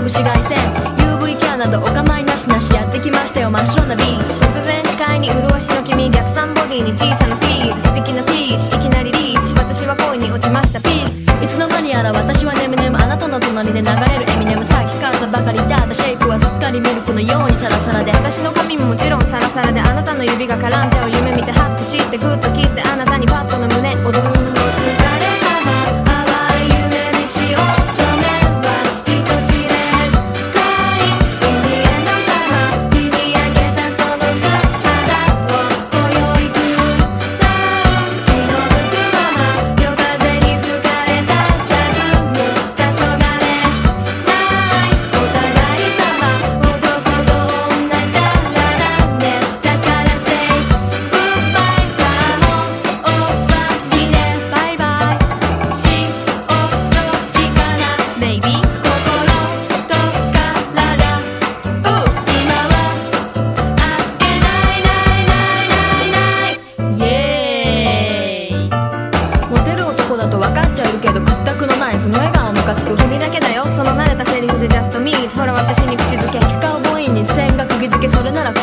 ぶ紫外線 UV ケアなどお構いなしなしやってきましたよ。真っ白なビーチ。突然視界に麗しの君逆三ボディに小さなピース素敵なピーチ。きなりリーチ。私は恋に落ちました。ピースいつの間にやら私は眠眠あなたの隣で流れるエミネムさっき買ったばかりだったシェイクはすっかりミルクのようにサラサラで。私の髪ももちろんサラサラであなたの指が絡んでを夢見てハッとしてグッと切ってあなたにパッとの胸踊る。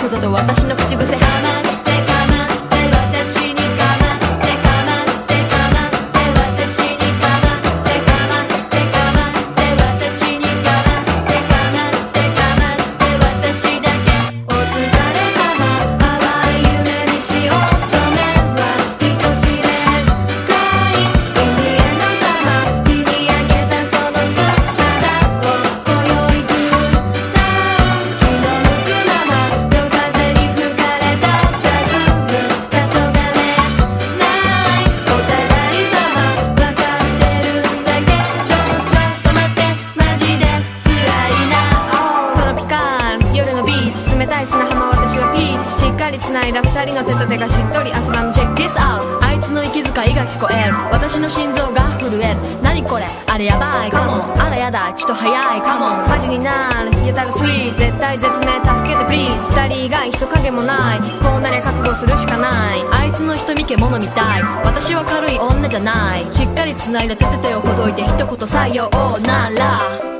ここぞと私の口癖かまたい砂浜私はピーチ。しっかり繋いだ二人の手と手がしっとり汗ばむチェック This out あいつの息遣いが聞こえる。私の心臓が震える。何これ？あれやばい。かもあらやだ。ちょっと早い。かもマジになる。冷えたらスイート絶対絶命。助けて。Please 二人以外人影もない。こうなりゃ覚悟するしかない。あいつの瞳毛物みたい。私は軽い女じゃない。しっかり繋いだ手と手をほどいて一言採用。なら。